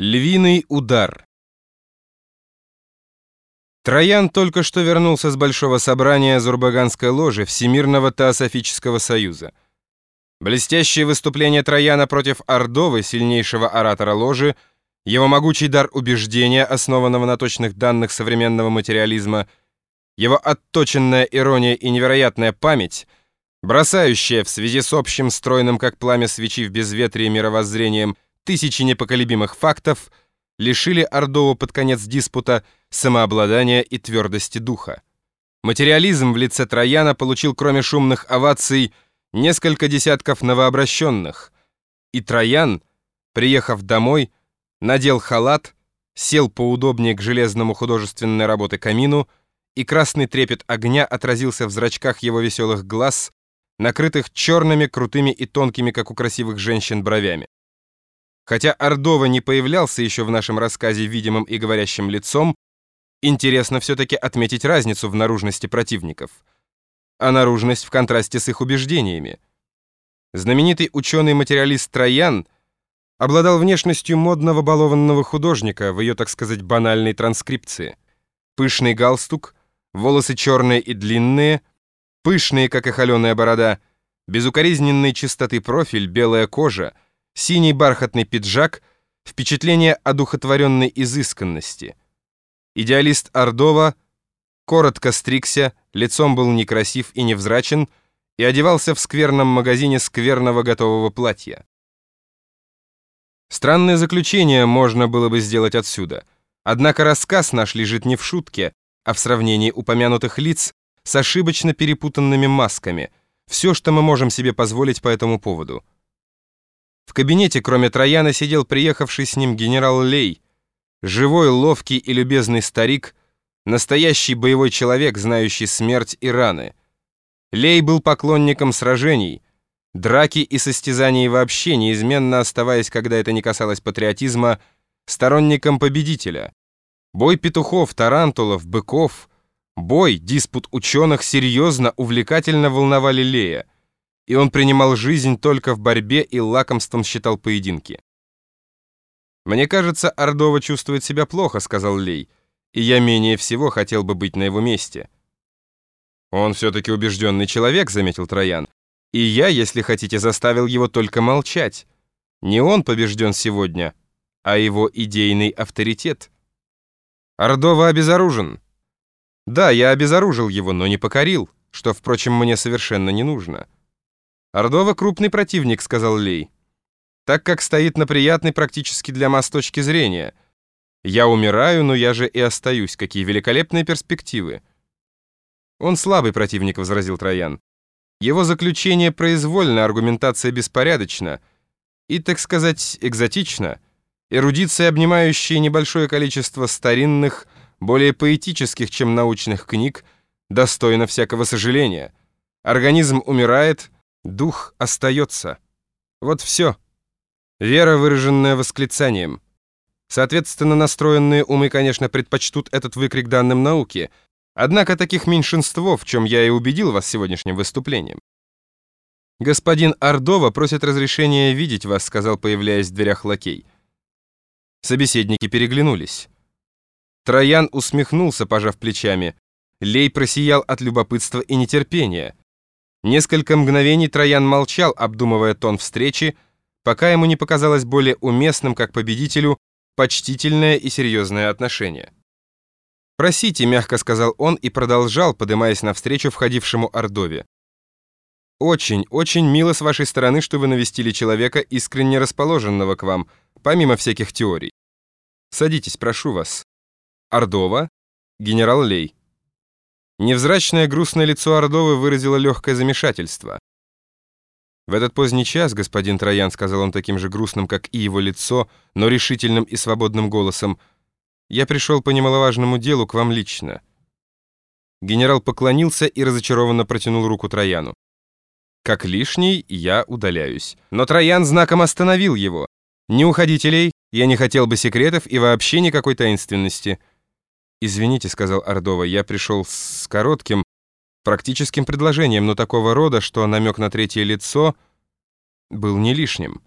Львиный удар Троян только что вернулся с большого собрания Зурбаганской ложи Всемирного Теософического союза. Блестящее выступление Трояна против Ордовы, сильнейшего оратора ложи, его могучий дар убеждения, основанного на точных данных современного материализма, его отточенная ирония и невероятная память, бросающая в связи с общим стройным, как пламя свечи в безветрии мировоззрением, тысячи непоколебимых фактов лишили Ордову под конец диспута самообладания и твердости духа. Материализм в лице Трояна получил, кроме шумных оваций, несколько десятков новообращенных, и Троян, приехав домой, надел халат, сел поудобнее к железному художественной работы камину, и красный трепет огня отразился в зрачках его веселых глаз, накрытых черными, крутыми и тонкими, как у красивых женщин, бровями. Хотя Ордова не появлялся еще в нашем рассказе видимым и говорящим лицом, интересно все-таки отметить разницу в наружности противников. А наружность в контрасте с их убеждениями. Знаменитый ученый-материалист Троян обладал внешностью модного балованного художника в ее, так сказать, банальной транскрипции. Пышный галстук, волосы черные и длинные, пышные, как и холеная борода, безукоризненной чистоты профиль, белая кожа — синий бархатный пиджак, впечатление одухотворенной изысканности. Идеалист Ордова коротко стригся, лицом был некрасив и невзрачен, и одевался в скверном магазине скверного готового платья. Странное заключение можно было бы сделать отсюда. Однако рассказ наш лежит не в шутке, а в сравнении упомянутых лиц с ошибочно перепутанными масками. Все, что мы можем себе позволить по этому поводу. В кабинете, кроме Трояна, сидел приехавший с ним генерал Лей, живой, ловкий и любезный старик, настоящий боевой человек, знающий смерть и раны. Лей был поклонником сражений, драки и состязаний вообще, неизменно оставаясь, когда это не касалось патриотизма, сторонником победителя. Бой петухов, тарантулов, быков, бой, диспут ученых серьезно, увлекательно волновали Лея и он принимал жизнь только в борьбе и лакомством считал поединки. «Мне кажется, Ордова чувствует себя плохо», — сказал Лей, «и я менее всего хотел бы быть на его месте». «Он все-таки убежденный человек», — заметил Троян, «и я, если хотите, заставил его только молчать. Не он побежден сегодня, а его идейный авторитет». «Ордова обезоружен». «Да, я обезоружил его, но не покорил, что, впрочем, мне совершенно не нужно». «Ордова крупный противник», — сказал Лей. «Так как стоит на приятной практически для масс точки зрения. Я умираю, но я же и остаюсь. Какие великолепные перспективы!» «Он слабый противник», — возразил Троян. «Его заключение произвольно, аргументация беспорядочна и, так сказать, экзотична. Эрудиция, обнимающая небольшое количество старинных, более поэтических, чем научных книг, достойна всякого сожаления. Организм умирает — Дух остается. Вот все. Вера, выраженная восклицанием. Соответственно, настроенные умы, конечно, предпочтут этот выкрик данным науке, однако таких меньшинство, в чем я и убедил вас сегодняшним выступлением. «Господин Ордова просит разрешения видеть вас», сказал, появляясь в дверях лакей. Собеседники переглянулись. Троян усмехнулся, пожав плечами. Лей просиял от любопытства и нетерпения. Несколько мгновений Троян молчал, обдумывая тон встречи, пока ему не показалось более уместным, как победителю, почтительное и серьезное отношение. «Просите», — мягко сказал он и продолжал, подымаясь навстречу входившему Ордове. «Очень, очень мило с вашей стороны, что вы навестили человека, искренне расположенного к вам, помимо всяких теорий. Садитесь, прошу вас. Ордова, генерал Лей». Невзрачное грустное лицо Ордовы выразило легкое замешательство. «В этот поздний час, господин Троян», — сказал он таким же грустным, как и его лицо, но решительным и свободным голосом, «я пришел по немаловажному делу к вам лично». Генерал поклонился и разочарованно протянул руку Трояну. «Как лишний, я удаляюсь». Но Троян знаком остановил его. «Не уходите, Лей, я не хотел бы секретов и вообще никакой таинственности». «Извините», — сказал Ордова, — «я пришел с коротким, практическим предложением, но такого рода, что намек на третье лицо был не лишним».